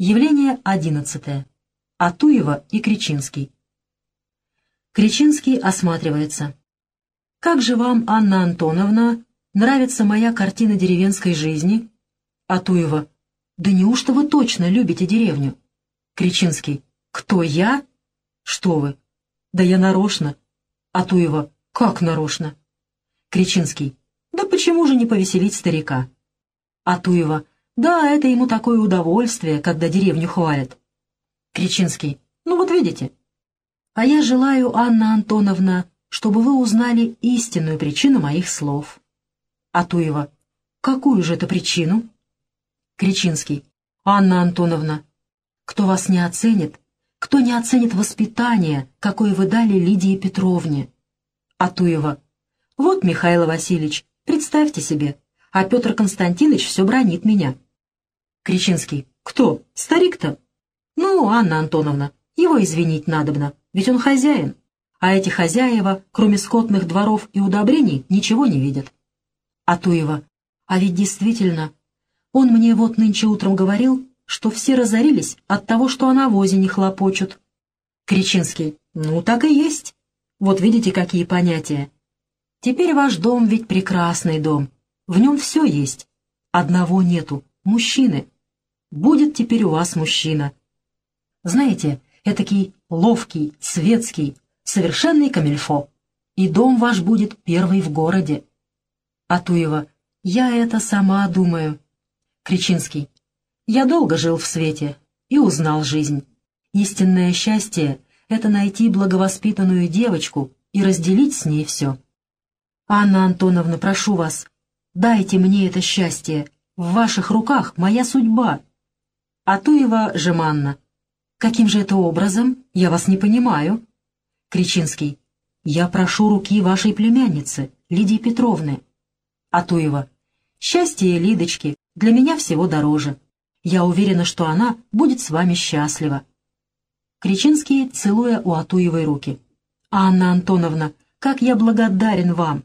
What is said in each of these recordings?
Явление одиннадцатое. Атуева и Кричинский. Кричинский осматривается. «Как же вам, Анна Антоновна, нравится моя картина деревенской жизни?» Атуева. «Да неужто вы точно любите деревню?» Кричинский. «Кто я?» «Что вы?» «Да я нарочно». Атуева. «Как нарочно?» Кричинский. «Да почему же не повеселить старика?» Атуева. «Да, это ему такое удовольствие, когда деревню хвалят». Кричинский. «Ну вот видите». «А я желаю, Анна Антоновна, чтобы вы узнали истинную причину моих слов». Атуева. «Какую же это причину?» Кричинский. «Анна Антоновна, кто вас не оценит, кто не оценит воспитание, какое вы дали Лидии Петровне?» Атуева. «Вот, Михаил Васильевич, представьте себе, а Петр Константинович все бронит меня». Кричинский. «Кто? Старик-то?» «Ну, Анна Антоновна, его извинить надобно, ведь он хозяин, а эти хозяева, кроме скотных дворов и удобрений, ничего не видят». Атуева. «А ведь действительно, он мне вот нынче утром говорил, что все разорились от того, что о навозе не хлопочут». Кричинский. «Ну, так и есть. Вот видите, какие понятия. Теперь ваш дом ведь прекрасный дом, в нем все есть. Одного нету — мужчины. Будет теперь у вас мужчина. Знаете, этакий ловкий, светский, совершенный камельфо. И дом ваш будет первый в городе. Атуева. Я это сама думаю. Кричинский. Я долго жил в свете и узнал жизнь. Истинное счастье — это найти благовоспитанную девочку и разделить с ней все. Анна Антоновна, прошу вас, Дайте мне это счастье. В ваших руках моя судьба. Атуева жеманна. Каким же это образом? Я вас не понимаю. Кричинский. Я прошу руки вашей племянницы, Лидии Петровны. Атуева. Счастье Лидочки для меня всего дороже. Я уверена, что она будет с вами счастлива. Кричинский, целуя у Атуевой руки. «Анна Антоновна, как я благодарен вам!»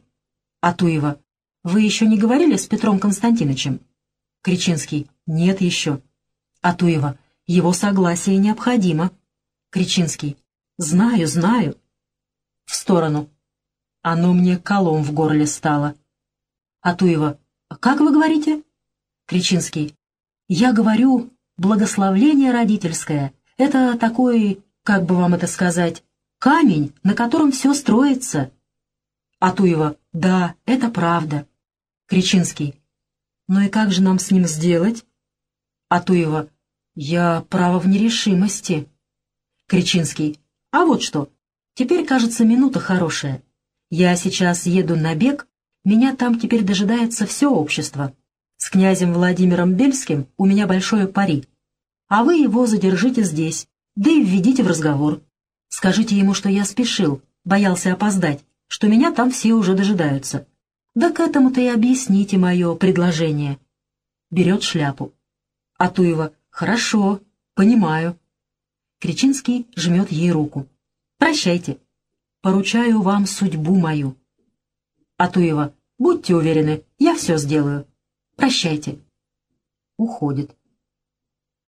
Атуева. Вы еще не говорили с Петром Константиновичем? Кричинский. Нет еще. Атуева. Его согласие необходимо. Кричинский. Знаю, знаю. В сторону. Оно мне колом в горле стало. Атуева. Как вы говорите? Кричинский. Я говорю, благословление родительское. Это такой, как бы вам это сказать, камень, на котором все строится. Атуева. Да, это правда. Кричинский. «Ну и как же нам с ним сделать?» Атуева. «Я право в нерешимости». Кричинский. «А вот что. Теперь, кажется, минута хорошая. Я сейчас еду на бег, меня там теперь дожидается все общество. С князем Владимиром Бельским у меня большое пари. А вы его задержите здесь, да и введите в разговор. Скажите ему, что я спешил, боялся опоздать, что меня там все уже дожидаются. Да к этому-то и объясните мое предложение. Берет шляпу. Атуева. Хорошо, понимаю. Кричинский жмет ей руку. Прощайте. Поручаю вам судьбу мою. Атуева. Будьте уверены, я все сделаю. Прощайте. Уходит.